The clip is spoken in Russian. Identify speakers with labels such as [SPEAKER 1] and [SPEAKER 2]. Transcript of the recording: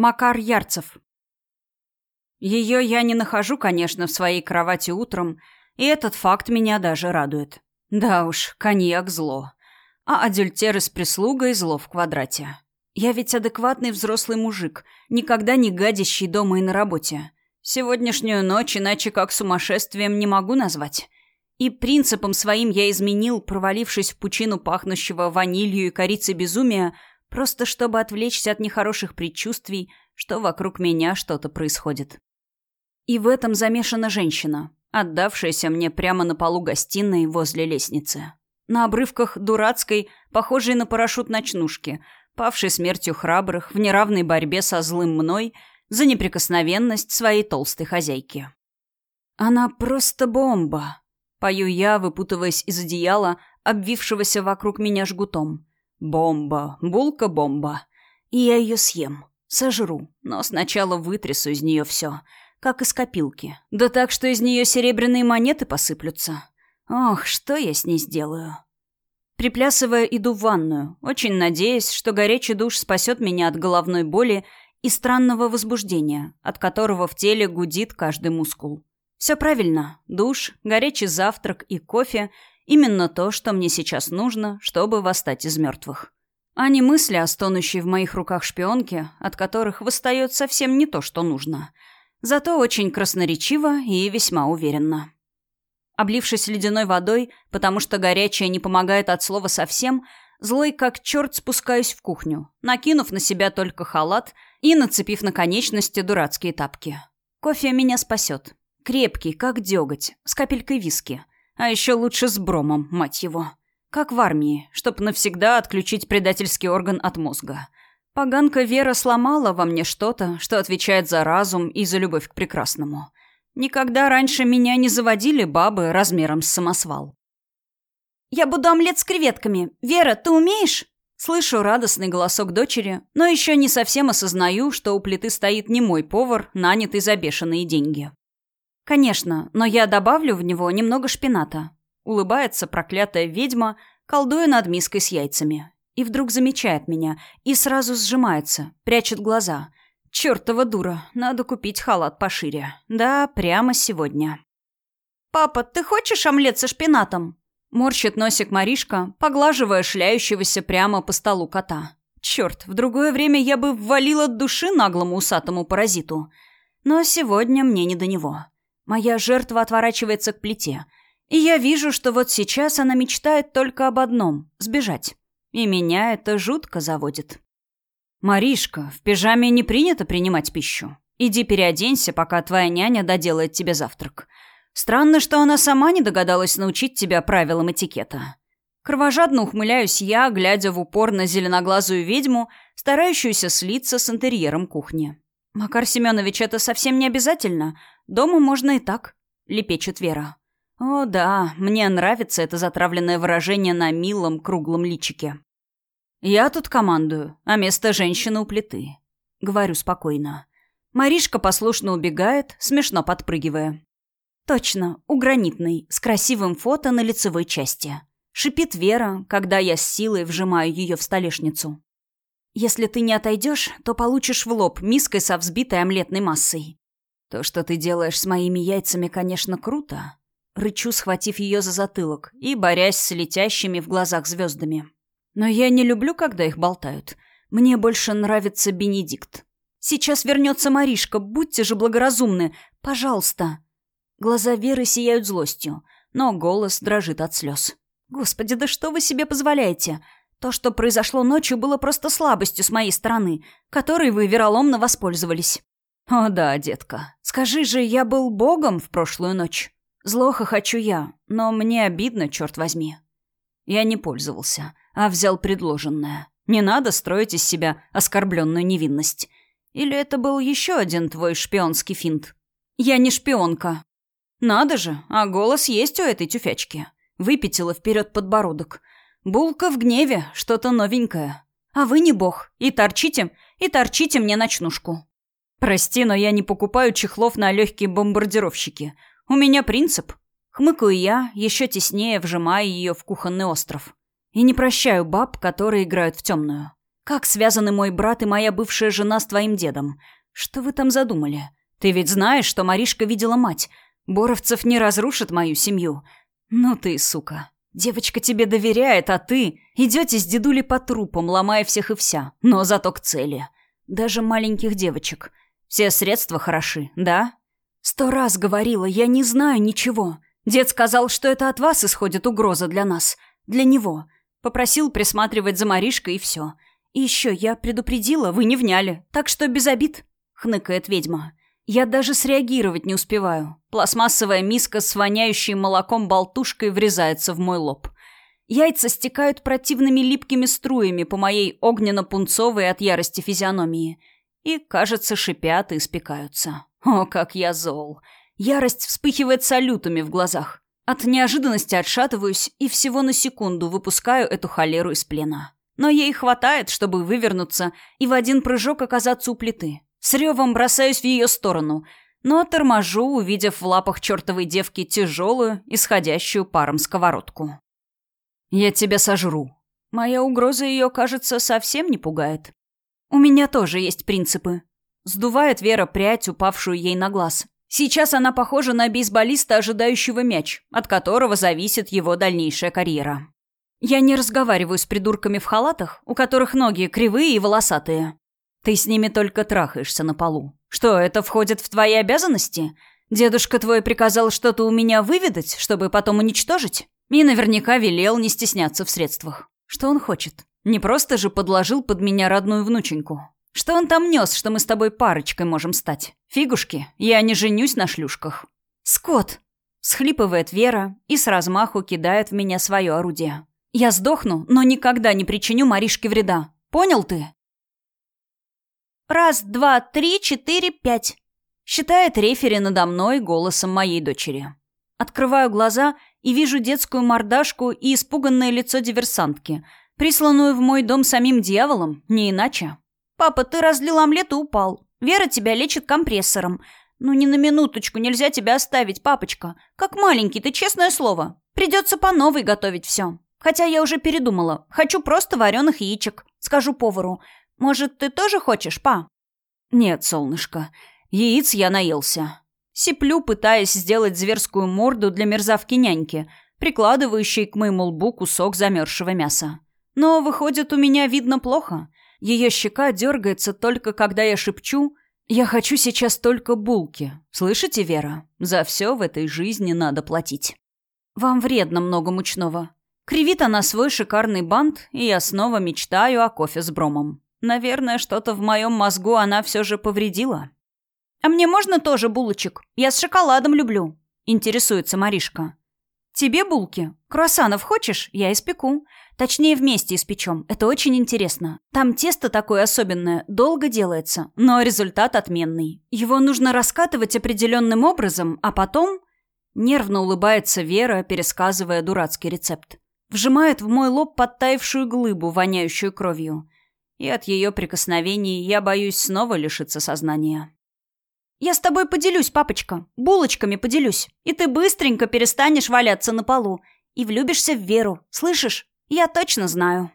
[SPEAKER 1] Макар Ярцев. Ее я не нахожу, конечно, в своей кровати утром, и этот факт меня даже радует. Да уж, коньяк зло. А адюльтеры с прислугой зло в квадрате. Я ведь адекватный взрослый мужик, никогда не гадящий дома и на работе. Сегодняшнюю ночь иначе как сумасшествием не могу назвать. И принципом своим я изменил, провалившись в пучину пахнущего ванилью и корицей безумия, просто чтобы отвлечься от нехороших предчувствий, что вокруг меня что-то происходит. И в этом замешана женщина, отдавшаяся мне прямо на полу гостиной возле лестницы. На обрывках дурацкой, похожей на парашют ночнушки, павшей смертью храбрых в неравной борьбе со злым мной за неприкосновенность своей толстой хозяйки. Она просто бомба. Пою я, выпутываясь из одеяла, обвившегося вокруг меня жгутом. Бомба, булка-бомба. И я ее съем, сожру, но сначала вытрясу из нее все, как из копилки. Да так, что из нее серебряные монеты посыплются. Ох, что я с ней сделаю? Приплясывая, иду в ванную, очень надеясь, что горячий душ спасет меня от головной боли и странного возбуждения, от которого в теле гудит каждый мускул. Все правильно. Душ, горячий завтрак и кофе – именно то, что мне сейчас нужно, чтобы восстать из мертвых. А не мысли о стонущей в моих руках шпионке, от которых восстает совсем не то, что нужно. Зато очень красноречиво и весьма уверенно. Облившись ледяной водой, потому что горячая не помогает от слова совсем, злой как черт спускаюсь в кухню, накинув на себя только халат и нацепив на конечности дурацкие тапки. Кофе меня спасет. Крепкий, как деготь, с капелькой виски. А еще лучше с бромом, мать его. Как в армии, чтоб навсегда отключить предательский орган от мозга. Поганка Вера сломала во мне что-то, что отвечает за разум и за любовь к прекрасному. Никогда раньше меня не заводили бабы размером с самосвал. «Я буду омлет с креветками. Вера, ты умеешь?» Слышу радостный голосок дочери, но еще не совсем осознаю, что у плиты стоит не мой повар, нанятый за бешеные деньги. «Конечно, но я добавлю в него немного шпината». Улыбается проклятая ведьма, колдуя над миской с яйцами. И вдруг замечает меня и сразу сжимается, прячет глаза. «Чёртова дура, надо купить халат пошире. Да, прямо сегодня». «Папа, ты хочешь омлет со шпинатом?» Морщит носик Маришка, поглаживая шляющегося прямо по столу кота. Черт, в другое время я бы ввалила души наглому усатому паразиту. Но сегодня мне не до него. Моя жертва отворачивается к плите. И я вижу, что вот сейчас она мечтает только об одном — сбежать. И меня это жутко заводит. «Маришка, в пижаме не принято принимать пищу. Иди переоденься, пока твоя няня доделает тебе завтрак. Странно, что она сама не догадалась научить тебя правилам этикета». Кровожадно ухмыляюсь я, глядя в упор на зеленоглазую ведьму, старающуюся слиться с интерьером кухни. «Макар Семенович, это совсем не обязательно. Дома можно и так», — лепечет Вера. «О да, мне нравится это затравленное выражение на милом круглом личике». «Я тут командую, а место женщины у плиты», — говорю спокойно. Маришка послушно убегает, смешно подпрыгивая. «Точно, у гранитной, с красивым фото на лицевой части». Шипит Вера, когда я с силой вжимаю ее в столешницу. «Если ты не отойдешь, то получишь в лоб миской со взбитой омлетной массой. «То, что ты делаешь с моими яйцами, конечно, круто», — рычу, схватив ее за затылок и борясь с летящими в глазах звездами. «Но я не люблю, когда их болтают. Мне больше нравится Бенедикт. Сейчас вернется Маришка, будьте же благоразумны. Пожалуйста». Глаза Веры сияют злостью, но голос дрожит от слез. «Господи, да что вы себе позволяете? То, что произошло ночью, было просто слабостью с моей стороны, которой вы вероломно воспользовались. «О да, детка. Скажи же, я был богом в прошлую ночь. Злоха хочу я, но мне обидно, черт возьми». Я не пользовался, а взял предложенное. Не надо строить из себя оскорбленную невинность. Или это был еще один твой шпионский финт? Я не шпионка. Надо же, а голос есть у этой тюфячки. Выпятила вперед подбородок. Булка в гневе, что-то новенькое. А вы не бог. И торчите, и торчите мне ночнушку. «Прости, но я не покупаю чехлов на легкие бомбардировщики. У меня принцип». Хмыкаю я, еще теснее вжимая ее в кухонный остров. И не прощаю баб, которые играют в темную. Как связаны мой брат и моя бывшая жена с твоим дедом? Что вы там задумали? Ты ведь знаешь, что Маришка видела мать. Боровцев не разрушит мою семью. Ну ты, сука. Девочка тебе доверяет, а ты идете с дедулей по трупам, ломая всех и вся, но зато к цели. Даже маленьких девочек. Все средства хороши, да? Сто раз говорила, я не знаю ничего. Дед сказал, что это от вас исходит угроза для нас. Для него. Попросил присматривать за Маришкой и все. И еще я предупредила, вы не вняли. Так что без обид, хныкает ведьма. Я даже среагировать не успеваю. Пластмассовая миска с воняющей молоком болтушкой врезается в мой лоб. Яйца стекают противными липкими струями по моей огненно-пунцовой от ярости физиономии. И, кажется, шипят и испекаются. О, как я зол. Ярость вспыхивает салютами в глазах. От неожиданности отшатываюсь и всего на секунду выпускаю эту холеру из плена. Но ей хватает, чтобы вывернуться и в один прыжок оказаться у плиты. С ревом бросаюсь в ее сторону, но торможу, увидев в лапах чертовой девки тяжелую, исходящую паром сковородку. «Я тебя сожру». Моя угроза ее, кажется, совсем не пугает. У меня тоже есть принципы. Сдувает Вера прядь, упавшую ей на глаз. Сейчас она похожа на бейсболиста, ожидающего мяч, от которого зависит его дальнейшая карьера. Я не разговариваю с придурками в халатах, у которых ноги кривые и волосатые. Ты с ними только трахаешься на полу. Что, это входит в твои обязанности? Дедушка твой приказал что-то у меня выведать, чтобы потом уничтожить? И наверняка велел не стесняться в средствах. Что он хочет? Не просто же подложил под меня родную внученьку. Что он там нес, что мы с тобой парочкой можем стать? Фигушки, я не женюсь на шлюшках. Скот! Схлипывает Вера и с размаху кидает в меня свое орудие. Я сдохну, но никогда не причиню Маришке вреда. Понял ты? «Раз, два, три, четыре, пять», — считает рефери надо мной голосом моей дочери. Открываю глаза и вижу детскую мордашку и испуганное лицо диверсантки, присланную в мой дом самим дьяволом, не иначе. «Папа, ты разлил омлет и упал. Вера тебя лечит компрессором. Ну, ни на минуточку нельзя тебя оставить, папочка. Как маленький, ты честное слово. Придется по новой готовить все. Хотя я уже передумала. Хочу просто вареных яичек. Скажу повару. Может, ты тоже хочешь, па?» «Нет, солнышко. Яиц я наелся». Сиплю, пытаясь сделать зверскую морду для мерзавки-няньки, прикладывающей к моему лбу кусок замерзшего мяса. Но, выходит, у меня видно плохо. Ее щека дергается только, когда я шепчу «Я хочу сейчас только булки». Слышите, Вера? За все в этой жизни надо платить. Вам вредно много мучного. Кривит она свой шикарный бант, и я снова мечтаю о кофе с бромом. Наверное, что-то в моем мозгу она все же повредила. «А мне можно тоже булочек? Я с шоколадом люблю», — интересуется Маришка. «Тебе булки? Круассанов хочешь? Я испеку. Точнее, вместе испечем. Это очень интересно. Там тесто такое особенное, долго делается, но результат отменный. Его нужно раскатывать определенным образом, а потом...» Нервно улыбается Вера, пересказывая дурацкий рецепт. Вжимает в мой лоб подтаявшую глыбу, воняющую кровью и от ее прикосновений я боюсь снова лишиться сознания. «Я с тобой поделюсь, папочка, булочками поделюсь, и ты быстренько перестанешь валяться на полу и влюбишься в Веру, слышишь? Я точно знаю».